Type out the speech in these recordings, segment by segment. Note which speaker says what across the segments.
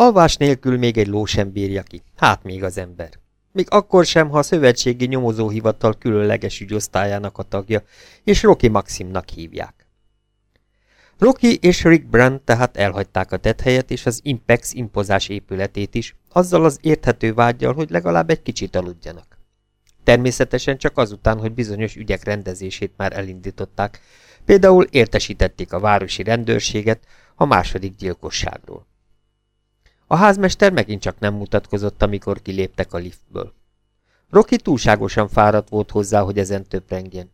Speaker 1: Alvás nélkül még egy ló sem bírja ki, hát még az ember. Még akkor sem, ha a szövetségi nyomozóhivatal különleges ügyosztályának a tagja, és Rocky Maximnak hívják. Rocky és Rick Brand tehát elhagyták a tethelyet és az Impex impozás épületét is, azzal az érthető vágyjal, hogy legalább egy kicsit aludjanak. Természetesen csak azután, hogy bizonyos ügyek rendezését már elindították, például értesítették a városi rendőrséget a második gyilkosságról. A házmester megint csak nem mutatkozott, amikor kiléptek a liftből. Rocky túlságosan fáradt volt hozzá, hogy ezen töprengjen.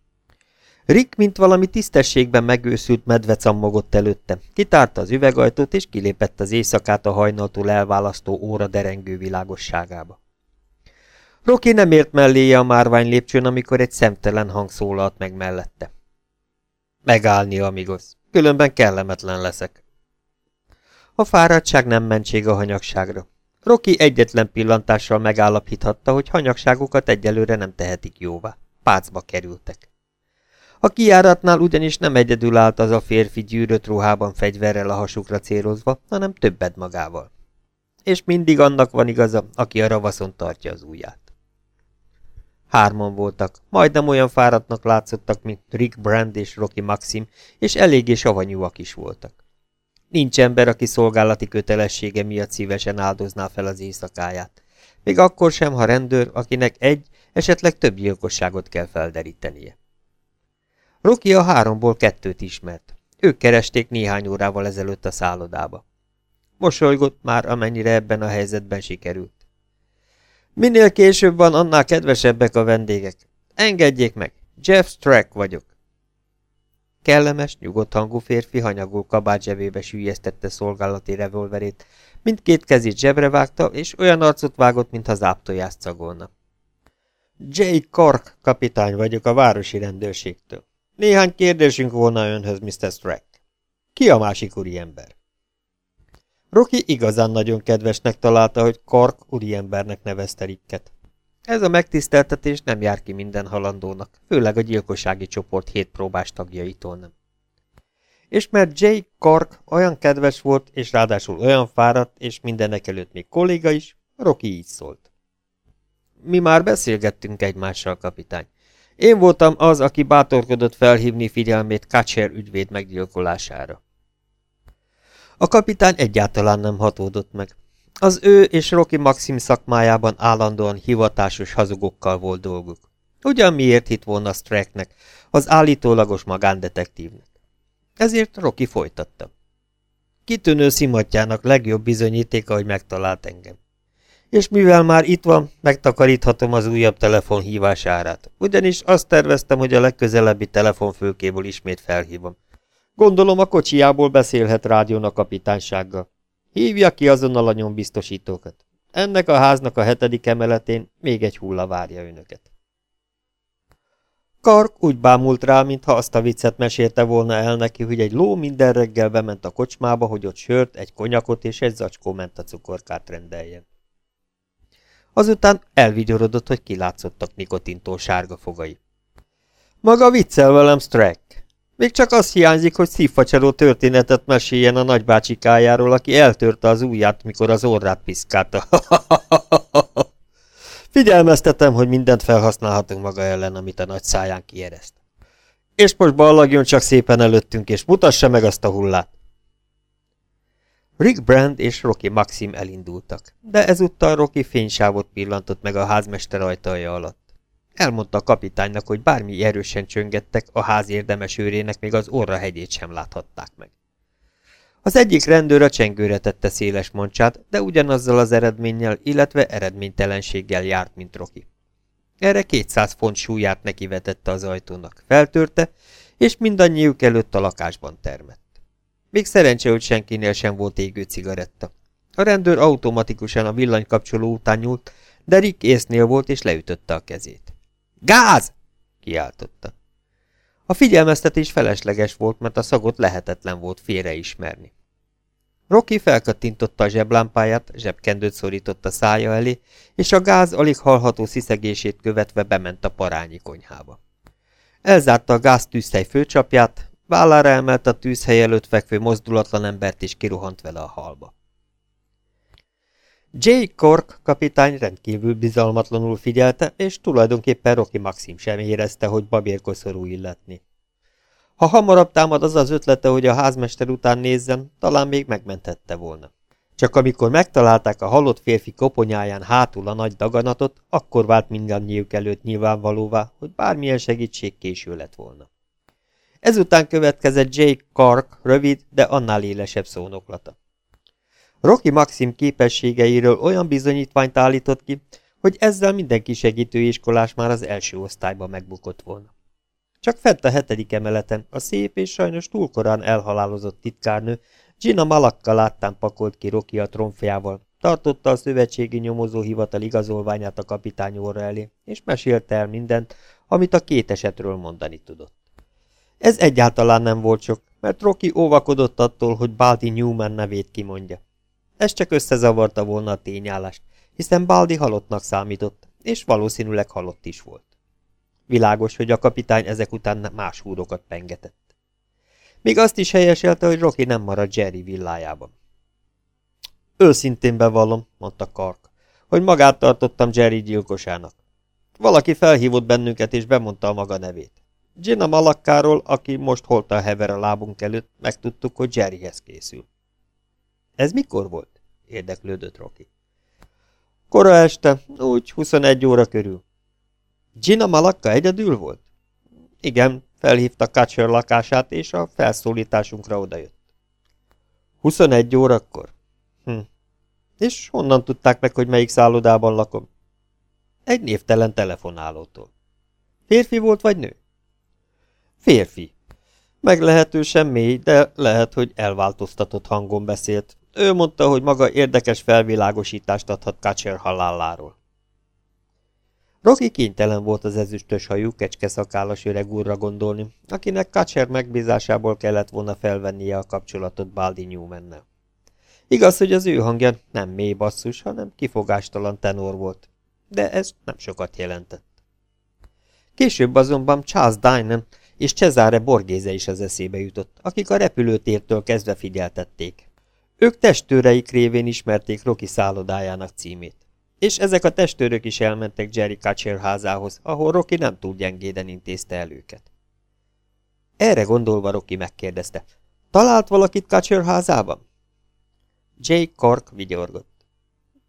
Speaker 1: Rick, mint valami tisztességben megőszült medve cammogott előtte, kitárta az üvegajtót és kilépett az éjszakát a hajnaltól elválasztó óra derengő világosságába. Rocky nem ért melléje a márvány lépcsőn, amikor egy szemtelen hang szólalt meg mellette. Megállni, amigos, különben kellemetlen leszek. A fáradtság nem mentség a hanyagságra. Rocky egyetlen pillantással megállapíthatta, hogy hanyagságokat egyelőre nem tehetik jóvá. Pácba kerültek. A kiáratnál ugyanis nem egyedül állt az a férfi gyűrött ruhában fegyverrel a hasukra célozva, hanem többet magával. És mindig annak van igaza, aki a ravaszon tartja az ujját. Hárman voltak, majdnem olyan fáradtnak látszottak, mint Rick Brand és Rocky Maxim, és eléggé savanyúak is voltak. Nincs ember, aki szolgálati kötelessége miatt szívesen áldozná fel az éjszakáját. Még akkor sem, ha rendőr, akinek egy, esetleg több gyilkosságot kell felderítenie. Rocky a háromból kettőt ismert. Ők keresték néhány órával ezelőtt a szállodába. Mosolygott már, amennyire ebben a helyzetben sikerült. Minél később van, annál kedvesebbek a vendégek. Engedjék meg, Jeff Strack vagyok. Kellemes, nyugodt hangú férfi hanyagul kabát zsebébe sűjesztette szolgálati revolverét, mindkét kezét zsebre vágta, és olyan arcot vágott, mintha záptojást szagolna. J. Cork kapitány vagyok a városi rendőrségtől. Néhány kérdésünk volna önhöz, Mr. Strack. Ki a másik úriember? Rocky igazán nagyon kedvesnek találta, hogy Cork úriembernek nevezte Ricket. Ez a megtiszteltetés nem jár ki minden halandónak, főleg a gyilkossági csoport hét próbás tagjaitól nem. És mert Jay Cork olyan kedves volt, és ráadásul olyan fáradt, és mindenek előtt még kolléga is, Rocky így szólt. Mi már beszélgettünk egymással, kapitány. Én voltam az, aki bátorkodott felhívni figyelmét Kacser ügyvéd meggyilkolására. A kapitány egyáltalán nem hatódott meg. Az ő és Rocky Maxim szakmájában állandóan hivatásos hazugokkal volt dolguk. Ugyan miért hit volna Stracknek, az állítólagos magándetektívnek. Ezért Rocky folytatta. Kitűnő szimatjának legjobb bizonyítéka, hogy megtalált engem. És mivel már itt van, megtakaríthatom az újabb telefon hívásárát, ugyanis azt terveztem, hogy a legközelebbi telefonfőkéből ismét felhívom. Gondolom a kocsiából beszélhet rádión a kapitánysággal. Hívja ki azonnal a nyombiztosítókat. Ennek a háznak a hetedik emeletén még egy hulla várja önöket. Kark úgy bámult rá, mintha azt a viccet mesélte volna el neki, hogy egy ló minden reggel bement a kocsmába, hogy ott sört, egy konyakot és egy zacskó ment a cukorkát rendeljen. Azután elvigyorodott, hogy kilátszottak nikotintól sárga fogai. Maga viccel velem, Strack. Még csak az hiányzik, hogy szívfacsaró történetet meséljen a nagybácsikájáról, aki eltörte az ujját, mikor az orrát piszkálta. Figyelmeztetem, hogy mindent felhasználhatunk maga ellen, amit a nagy száján kiereszt. És most ballagjon csak szépen előttünk, és mutassa meg azt a hullát. Rick Brand és Rocky Maxim elindultak, de ezúttal Rocky fénysávot pillantott meg a házmester ajtaja alatt. Elmondta a kapitánynak, hogy bármi erősen csöngettek, a ház érdemes őrének még az orra hegyét sem láthatták meg. Az egyik rendőr a csengőre tette széles mancsát, de ugyanazzal az eredménnyel, illetve eredménytelenséggel járt, mint Roki. Erre 200 font súlyát nekivetette az ajtónak, feltörte, és mindannyiuk előtt a lakásban termett. Még szerencse, hogy senkinél sem volt égő cigaretta. A rendőr automatikusan a villanykapcsoló után nyúlt, de Rick észnél volt és leütötte a kezét. Gáz! kiáltotta. A figyelmeztetés felesleges volt, mert a szagot lehetetlen volt félreismerni. Rocky felkattintotta a zseblámpáját, zsebkendőt szorított a szája elé, és a gáz alig hallható sziszegését követve bement a parányi konyhába. Elzárta a gáz tűzhely főcsapját, vállára emelt a tűzhely előtt fekvő mozdulatlan embert és kirohant vele a halba. J. Cork kapitány rendkívül bizalmatlanul figyelte, és tulajdonképpen Rocky Maxim sem érezte, hogy babérkoszorú illetni. Ha hamarabb támad az az ötlete, hogy a házmester után nézzen, talán még megmentette volna. Csak amikor megtalálták a halott férfi koponyáján hátul a nagy daganatot, akkor vált mindannyiuk előtt nyilvánvalóvá, hogy bármilyen segítség késő lett volna. Ezután következett Jake Clark rövid, de annál élesebb szónoklata. Rocky Maxim képességeiről olyan bizonyítványt állított ki, hogy ezzel mindenki segítőiskolás már az első osztályban megbukott volna. Csak fent a hetedik emeleten a szép és sajnos túl korán elhalálozott titkárnő Gina Malakka láttán pakolt ki Rocky a tromfjával, tartotta a szövetségi nyomozóhivatal igazolványát a kapitány óra elé, és mesélte el mindent, amit a két esetről mondani tudott. Ez egyáltalán nem volt sok, mert Rocky óvakodott attól, hogy Baldi Newman nevét kimondja. Ez csak összezavarta volna a tényállást, hiszen Baldi halottnak számított, és valószínűleg halott is volt. Világos, hogy a kapitány ezek után más húrokat pengetett. Még azt is helyeselte, hogy Rocky nem marad Jerry villájában. Őszintén bevallom, mondta Kark, hogy magát tartottam Jerry gyilkosának. Valaki felhívott bennünket és bemondta a maga nevét. Gina Malakkáról, aki most holt a hever a lábunk előtt, megtudtuk, hogy Jerryhez készül. Ez mikor volt? érdeklődött Rocky. Kora este, úgy 21 óra körül. Gina Malakka egyedül volt? Igen, felhívta Kacser lakását, és a felszólításunkra odajött. 21 órakor? Hm. És honnan tudták meg, hogy melyik szállodában lakom? Egy névtelen telefonálótól. Férfi volt vagy nő? Férfi. Meglehetősen mély, de lehet, hogy elváltoztatott hangon beszélt. Ő mondta, hogy maga érdekes felvilágosítást adhat Kacser haláláról. Rocky kénytelen volt az ezüstös hajú, kecskeszakállas öreg úrra gondolni, akinek Kacser megbízásából kellett volna felvennie a kapcsolatot Baldi Newmannel. Igaz, hogy az ő hangja nem mély basszus, hanem kifogástalan tenor volt, de ez nem sokat jelentett. Később azonban Charles Dynan és Cesare Borgéze is az eszébe jutott, akik a repülőtértől kezdve figyeltették. Ők testőreik révén ismerték Rocky szállodájának címét. És ezek a testőrök is elmentek Jerry Kacser házához, ahol Rocky nem túl gyengéden intézte el őket. Erre gondolva Rocky megkérdezte, talált valakit Kacser házában? Jake Cork vigyorgott.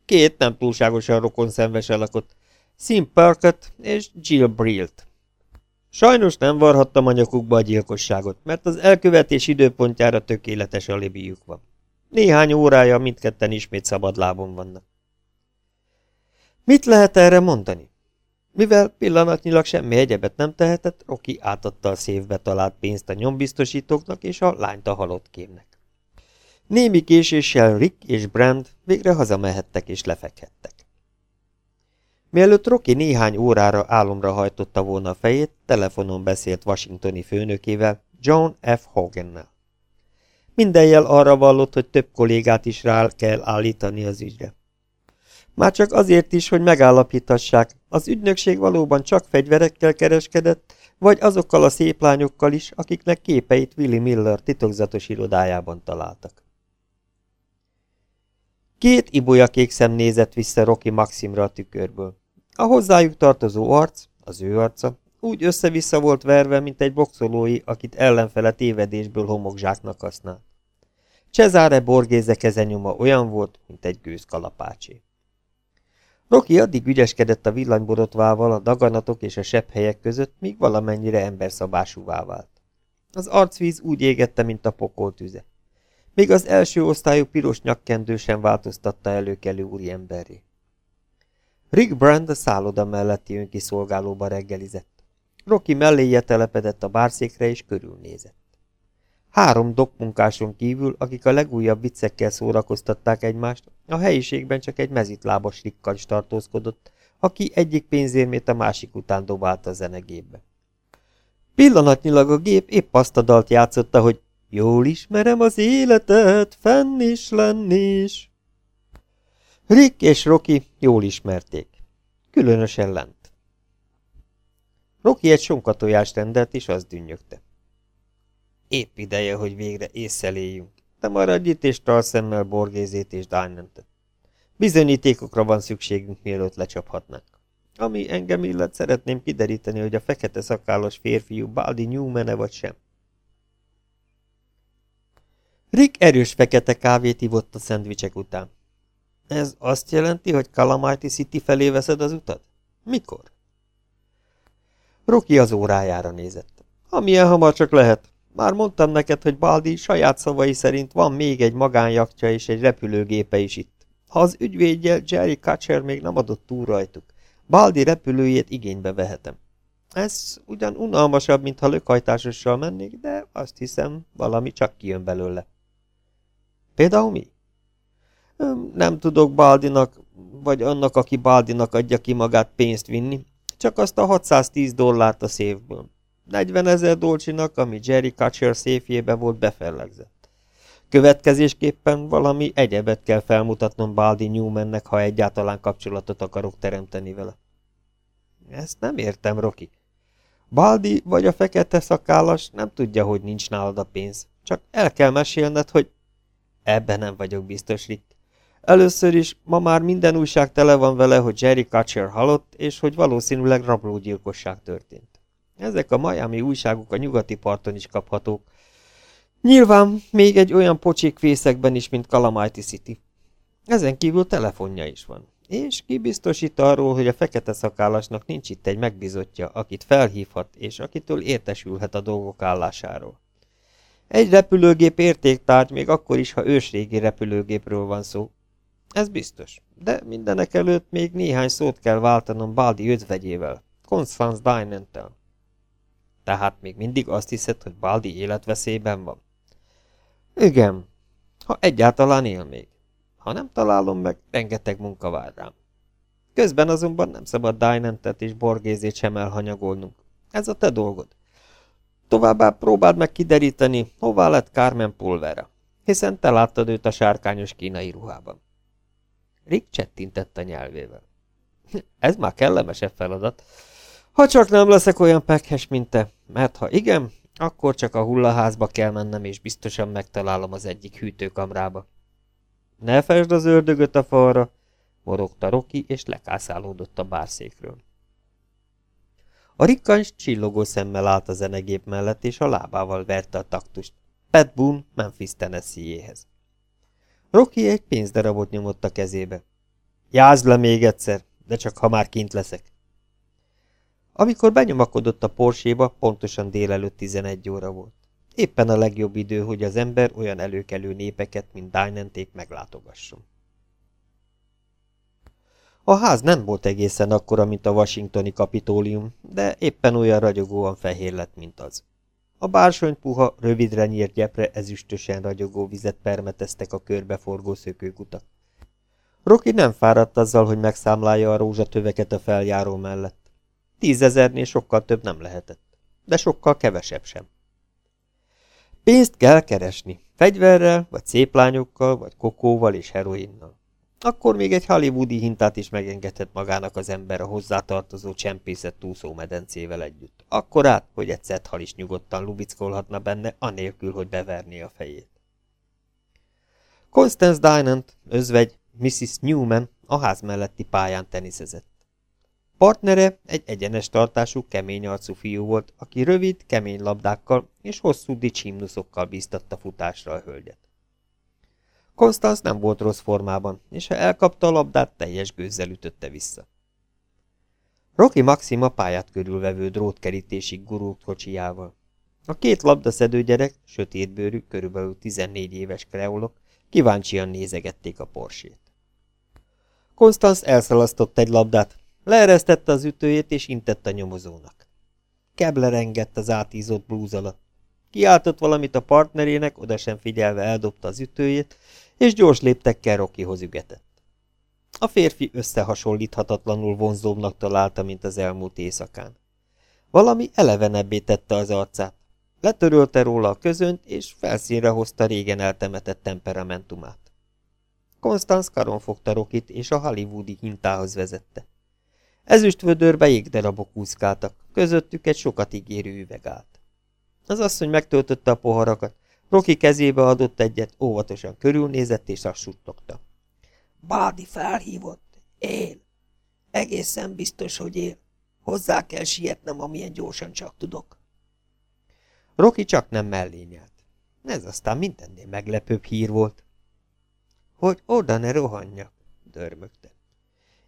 Speaker 1: Két nem túlságosan rokon szenves lakott, Sim Perkett és Jill Brilt. Sajnos nem varhattam a nyakukba a gyilkosságot, mert az elkövetés időpontjára tökéletes alibijuk van. Néhány órája mindketten ismét szabadlábon vannak. Mit lehet erre mondani? Mivel pillanatnyilag semmi egyebet nem tehetett, Rocky átadta a szévbe talált pénzt a nyombiztosítóknak és a lányt a halott kémnek. Némi késéssel Rick és Brand végre hazamehettek és lefekhettek. Mielőtt Rocky néhány órára álomra hajtotta volna a fejét, telefonon beszélt washingtoni főnökével, John F. Hogannel. Minden jel arra vallott, hogy több kollégát is rá kell állítani az ügyre. Már csak azért is, hogy megállapítassák, az ügynökség valóban csak fegyverekkel kereskedett, vagy azokkal a szép lányokkal is, akiknek képeit Willy Miller titokzatos irodájában találtak. Két ibolyakék szem nézett vissza Rocky Maximra a tükörből. A hozzájuk tartozó arc, az ő arca, úgy össze-vissza volt verve, mint egy boxolói, akit ellenfele tévedésből homokzsáknak használ. Cesare Borgéze kezenyoma olyan volt, mint egy gőzkalapácsé. Rocky addig ügyeskedett a villanyborotvával a daganatok és a sebb helyek között, míg valamennyire emberszabásúvá vált. Az arcvíz úgy égette, mint a pokol tüze. Még az első osztályú piros nyakkendő sem változtatta előkelő úriemberré. Rick Brand a szálloda melletti önkiszolgálóba reggelizett. Rocky melléje telepedett a bárszékre és körülnézett. Három dokmunkáson kívül, akik a legújabb viccekkel szórakoztatták egymást, a helyiségben csak egy mezitlábas rikkancs tartózkodott, aki egyik pénzérmét a másik után dobálta a zenegépbe. Pillanatnyilag a gép épp azt a dalt játszotta, hogy Jól ismerem az életet, fenn is, lenni is. Rick és Rocky jól ismerték. Különösen lent. Rocky egy sonkatojást rendelt, és az dünnyögte. Épp ideje, hogy végre észreléljünk. De maradj itt, és tarts szemmel Borgézét és Dynantet. Bizonyítékokra van szükségünk, mielőtt lecsaphatnánk. Ami engem illet, szeretném kideríteni, hogy a fekete szakállas férfiú Baldi Newman-e vagy sem. Rick erős fekete kávét ivott a szendvicsek után. Ez azt jelenti, hogy Calamity City felé veszed az utat? Mikor? Rocky az órájára nézett. Amilyen hamar csak lehet. Már mondtam neked, hogy Baldi saját szavai szerint van még egy magánjaktja és egy repülőgépe is itt. Ha az ügyvédje Jerry Kutcher még nem adott túl rajtuk, Baldi repülőjét igénybe vehetem. Ez ugyan unalmasabb, mintha lökhajtásossal mennék, de azt hiszem, valami csak kijön belőle. Például mi? Nem tudok Baldinak, vagy annak, aki Baldinak adja ki magát pénzt vinni, csak azt a 610 dollárt a széfből. 40 ezer dolcsinak, ami Jerry Kutcher széfjébe volt befellegzett. Következésképpen valami egyebet kell felmutatnom Baldi Newmannek, ha egyáltalán kapcsolatot akarok teremteni vele. Ezt nem értem, Roki. Baldi vagy a fekete szakállas nem tudja, hogy nincs nálad a pénz. Csak el kell mesélned, hogy... Ebben nem vagyok biztos, Rick. Először is, ma már minden újság tele van vele, hogy Jerry Kutcher halott, és hogy valószínűleg rablógyilkosság történt. Ezek a Miami újságok a nyugati parton is kaphatók. Nyilván még egy olyan pocsik fészekben is, mint Calamity City. Ezen kívül telefonja is van. És kibiztosít arról, hogy a fekete szakállasnak nincs itt egy megbizotja, akit felhívhat, és akitől értesülhet a dolgok állásáról. Egy repülőgép értéktárgy még akkor is, ha ősrégi repülőgépről van szó. Ez biztos, de mindenek előtt még néhány szót kell váltanom Baldi özvegyével, Constance Dynantel. Tehát még mindig azt hiszed, hogy Baldi életveszélyben van? Igen, ha egyáltalán él még. Ha nem találom meg, rengeteg munka vár rám. Közben azonban nem szabad Dynantet és Borgézét sem elhanyagolnunk. Ez a te dolgod. Továbbá próbáld meg kideríteni, hová lett Carmen Pulvera, hiszen te láttad őt a sárkányos kínai ruhában. Rick csettintett a nyelvével. Ez már kellemesebb feladat. Ha csak nem leszek olyan pekhes, mint te, mert ha igen, akkor csak a hullaházba kell mennem, és biztosan megtalálom az egyik hűtőkamrába. Ne fesd az ördögöt a falra, morogta Roki, és lekászálódott a bárszékről. A rikkans csillogó szemmel állt a zenegép mellett, és a lábával verte a taktust. Pat Boone Memphis Tennessee-jéhez. Rocky egy pénzdarabot nyomott a kezébe. Jázd le még egyszer, de csak ha már kint leszek. Amikor benyomakodott a porséba, pontosan délelőtt 11 óra volt. Éppen a legjobb idő, hogy az ember olyan előkelő népeket, mint Dynanték meglátogasson. A ház nem volt egészen akkora, mint a washingtoni kapitólium, de éppen olyan ragyogóan fehér lett, mint az. A bársony puha, rövidre nyírt gyepre ezüstösen ragyogó vizet permeteztek a körbeforgó szökőkutak. Roki nem fáradt azzal, hogy megszámlálja a rózsatöveket a feljáró mellett. Tízezernél sokkal több nem lehetett, de sokkal kevesebb sem. Pénzt kell keresni, fegyverrel, vagy szép lányokkal, vagy kokóval és heroinnal. Akkor még egy hollywoodi hintát is megengedhet magának az ember a hozzátartozó csempészet medencével együtt. Akkor át, hogy egyszer hal is nyugodtan lubickolhatna benne, anélkül, hogy beverné a fejét. Constance Dynant, özvegy, Mrs. Newman a ház melletti pályán teniszezett. Partnere egy egyenes tartású, kemény arcú fiú volt, aki rövid, kemény labdákkal és hosszú dicsimnuszokkal bíztatta futásra a hölgyet. Konstanz nem volt rossz formában, és ha elkapta a labdát, teljes gőzzel ütötte vissza. Rocky Maxima pályát körülvevő drótkerítésig gurult kocsijával. A két labdaszedő gyerek, sötétbőrű, körülbelül 14 éves kreolok, kíváncsian nézegették a porsét. Konstanz elszalasztott egy labdát, leeresztette az ütőjét és intett a nyomozónak. Kebler engett az átízott blúz alatt. Kiáltott valamit a partnerének, oda sem figyelve eldobta az ütőjét, és gyors léptekkel Rockyhoz ügetett. A férfi összehasonlíthatatlanul vonzóbbnak találta, mint az elmúlt éjszakán. Valami elevenebbé tette az arcát. Letörölte róla a közönt, és felszínre hozta régen eltemetett temperamentumát. Konstanz karon fogta Rokit, és a hollywoodi hintához vezette. Ezüst vödörbe jégdarabok úszkáltak, közöttük egy sokat ígérő üveg állt. Az asszony megtöltötte a poharakat, Roki kezébe adott egyet, óvatosan körülnézett és azt suttogta.
Speaker 2: Bádi felhívott. Él. Egészen biztos, hogy él. Hozzá kell sietnem, amilyen gyorsan csak tudok.
Speaker 1: Roki csak nem mellé nyelt. Ez aztán mindennél meglepőbb hír volt. Hogy oda ne rohanjak, dörmögte.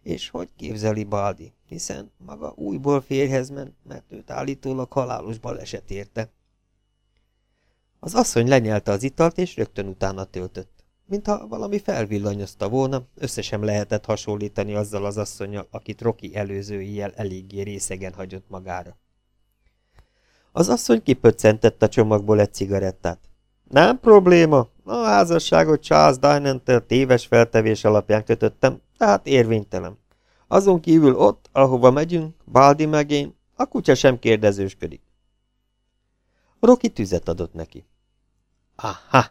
Speaker 1: És hogy képzeli Baldi, hiszen maga újból férhez ment, mert őt állítólag halálos baleset érte. Az asszony lenyelte az italt, és rögtön utána töltött. Mintha valami felvillanyozta volna, összesen lehetett hasonlítani azzal az asszonyjal, akit Roki előző éjjel eléggé részegen hagyott magára. Az asszony kipöccentett a csomagból egy cigarettát. Nem probléma, a házasságot Charles Dynantel téves feltevés alapján kötöttem, tehát érvénytelen. Azon kívül ott, ahova megyünk, Baldi meg én, a kutya sem kérdezősködik. Roki tüzet adott neki. Aha,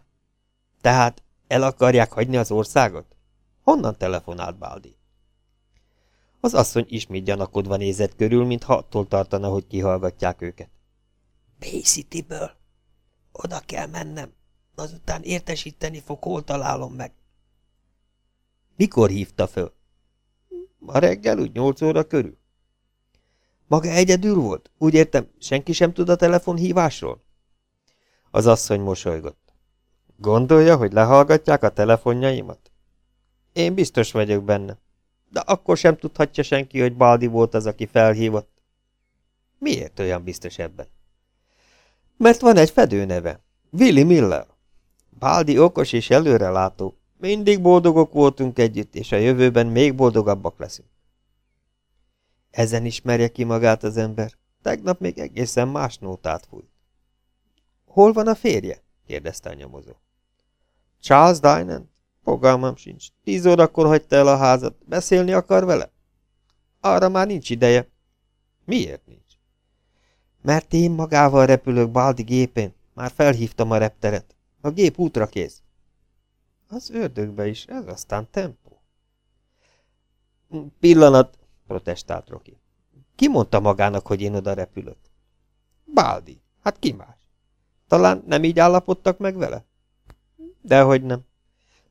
Speaker 1: tehát el akarják hagyni az országot? Honnan telefonált Baldi? Az asszony ismét gyanakodva nézett körül, mintha attól tartana, hogy kihallgatják őket.
Speaker 2: Bay City-ből. Oda kell mennem. Azután értesíteni fog, hol találom meg.
Speaker 1: Mikor hívta föl? Ma reggel, úgy nyolc óra körül. Maga egyedül volt? Úgy értem, senki sem tud a telefonhívásról? Az asszony mosolygott. Gondolja, hogy lehallgatják a telefonjaimat? Én biztos vagyok benne. De akkor sem tudhatja senki, hogy Baldi volt az, aki felhívott. Miért olyan biztos ebben? Mert van egy fedőneve. Willy Miller. Baldi okos és előrelátó. Mindig boldogok voltunk együtt, és a jövőben még boldogabbak leszünk. Ezen ismerje ki magát az ember. Tegnap még egészen más nótát fújt. Hol van a férje? kérdezte a nyomozó. Charles Dynant? Fogalmam sincs. Tíz órakor hagyta el a házat. Beszélni akar vele? Arra már nincs ideje. Miért nincs? Mert én magával repülök Baldi gépén. Már felhívtam a repteret. A gép útra kész. Az ördögbe is, ez aztán tempó. Pillanat, protestált Roki. Ki mondta magának, hogy én oda repülök? Baldi, hát ki más? Talán nem így állapodtak meg vele? Dehogy nem.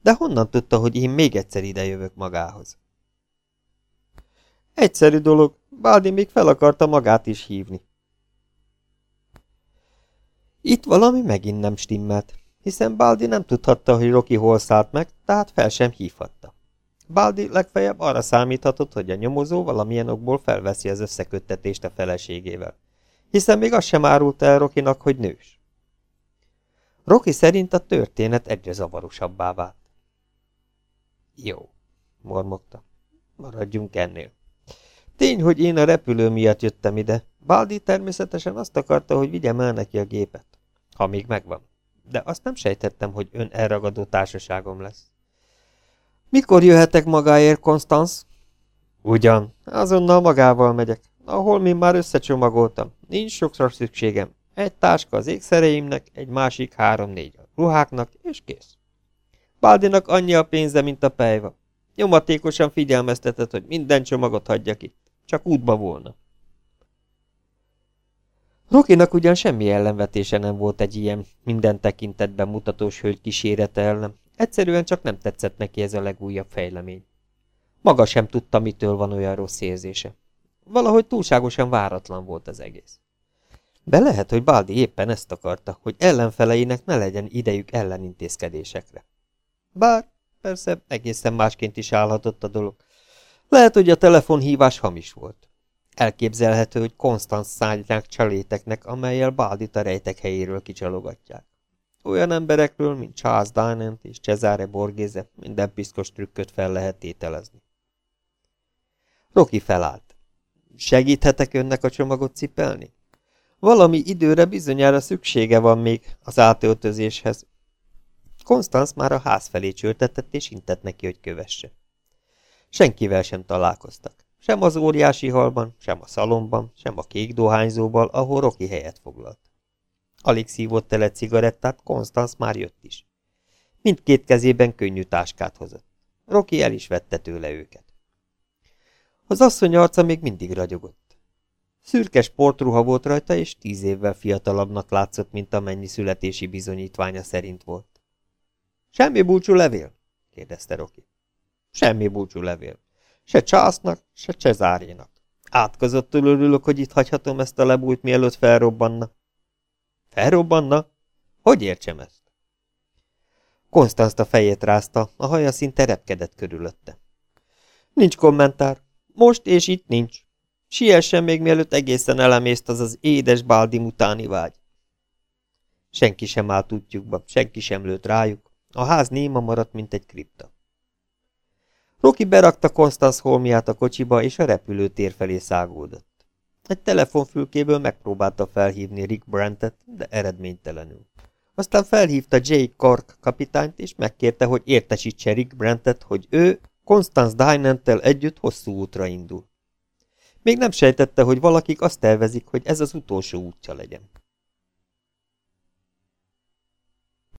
Speaker 1: De honnan tudta, hogy én még egyszer ide jövök magához? Egyszerű dolog, Baldi még fel akarta magát is hívni. Itt valami megint nem stimmelt, hiszen Baldi nem tudhatta, hogy Roki hol szállt meg, tehát fel sem hívhatta. Baldi legfeljebb arra számíthatott, hogy a nyomozó valamilyen okból felveszi az összeköttetést a feleségével, hiszen még azt sem árult el Rokinak, hogy nős. Roki szerint a történet egyre zavarosabbá vált. Jó, mormogta. Maradjunk ennél. Tény, hogy én a repülő miatt jöttem ide. Baldi természetesen azt akarta, hogy vigyem el neki a gépet. Ha még megvan. De azt nem sejtettem, hogy ön elragadó társaságom lesz. Mikor jöhetek magáért, Konstanz? Ugyan, azonnal magával megyek. Ahol mi már összecsomagoltam. Nincs sokszor szükségem. Egy táska az ékszereimnek, egy másik három-négy a ruháknak, és kész. Baldinak annyi a pénze, mint a pejva. Nyomatékosan figyelmeztetett, hogy minden csomagot hagyjak itt. Csak útba volna. Rokinak ugyan semmi ellenvetése nem volt egy ilyen minden tekintetben mutatós hölgy kísérete ellen. Egyszerűen csak nem tetszett neki ez a legújabb fejlemény. Maga sem tudta, mitől van olyan rossz érzése. Valahogy túlságosan váratlan volt az egész. De lehet, hogy Baldi éppen ezt akarta, hogy ellenfeleinek ne legyen idejük ellenintézkedésekre. Bár persze egészen másként is állhatott a dolog. Lehet, hogy a telefonhívás hamis volt. Elképzelhető, hogy Konstanz szállják csaléteknek, amelyel Baldit a rejtek helyéről kicsalogatják. Olyan emberekről, mint Charles Dynant és Cesare Borgese minden piszkos trükköt fel lehet tételezni. Roki felállt. Segíthetek önnek a csomagot cipelni? Valami időre bizonyára szüksége van még az átöltözéshez. Konstanz már a ház felé csörtetett, és intett neki, hogy kövesse. Senkivel sem találkoztak. Sem az óriási halban, sem a szalomban, sem a kék dohányzóban, ahol Roki helyet foglalt. Alig szívott el egy cigarettát, Konstanz már jött is. Mindkét kezében könnyű táskát hozott. Roki el is vette tőle őket. Az asszony arca még mindig ragyogott. Szürke sportruha volt rajta, és tíz évvel fiatalabbnak látszott, mint amennyi születési bizonyítványa szerint volt. Semmi búcsú levél? kérdezte Roki. Semmi búcsú levél. Se Charlesnak, se Cezárénak. Átkozottul örülök, hogy itt hagyhatom ezt a lebújt, mielőtt felrobbanna. Felrobbanna? Hogy értsem ezt? Konstanz fejét rázta, a haja szinte repkedett körülötte. Nincs kommentár. Most és itt nincs. Siessen még mielőtt egészen elemészt az az édes Baldim utáni vágy. Senki sem állt útjukba, senki sem lőtt rájuk. A ház néma maradt, mint egy kripta. Roki berakta Konstanz holmiát a kocsiba, és a repülőtér felé szágódott. Egy telefonfülkéből megpróbálta felhívni Rick Brantet, de eredménytelenül. Aztán felhívta Jay Cork kapitányt, és megkérte, hogy értesítse Rick Brantet, hogy ő Constance Dynantel együtt hosszú útra indul. Még nem sejtette, hogy valakik azt tervezik, hogy ez az utolsó útja legyen.